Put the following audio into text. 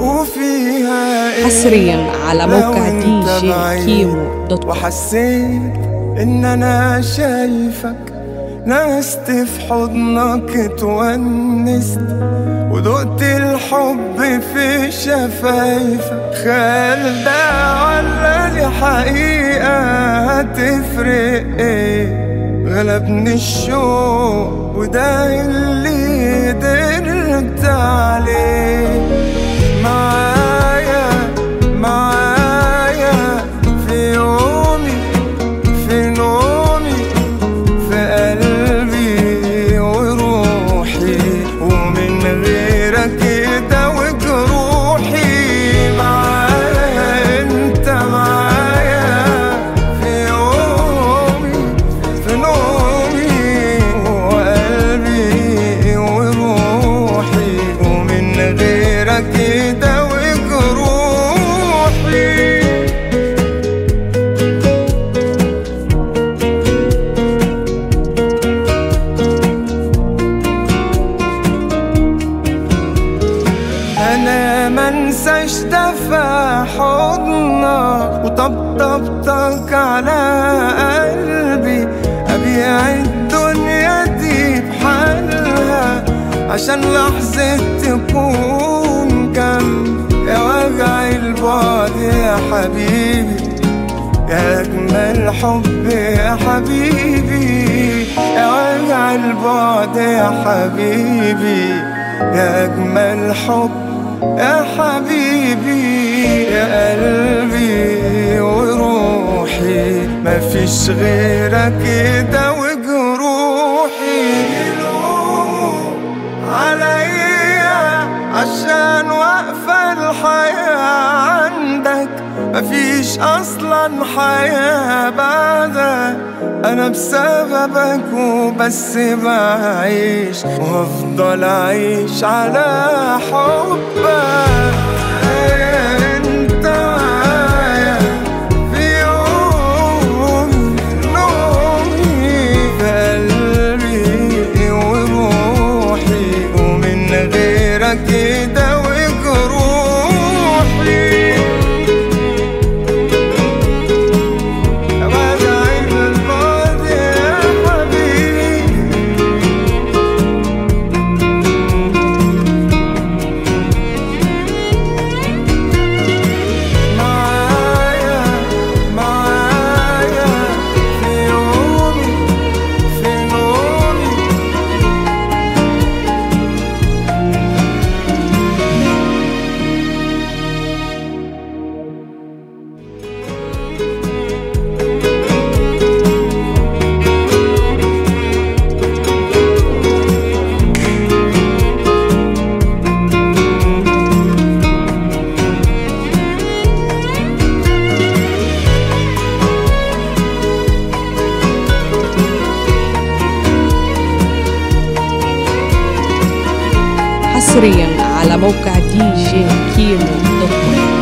وفيها إيه؟ حصريا على لو موقع دي جي كيمو dot وحسيت إن أنا شايفك نسيت في حضنك اتونست ودقت الحب في شفايفك. خيال ده ولا دي حقيقة هتفرق إيه؟ غلبني الشوق. أنا منساش دفع حضنك وطبطبتك على قلبي. ابيع الدنيا دي بحالها عشان لحظة تكون جنب يا وجع البعد يا حبيبي يا أجمل حب يا حبيبي. يا وجع البعد يا حبيبي يا أجمل حب يا حبيبي يا قلبي وروحي. مفيش غيرك كده مفيش أصلا حياة بعدك أنا بسببك وبس بعيش وأفضل أعيش على حبك. حصريا على موقع دي جي كيمو دوت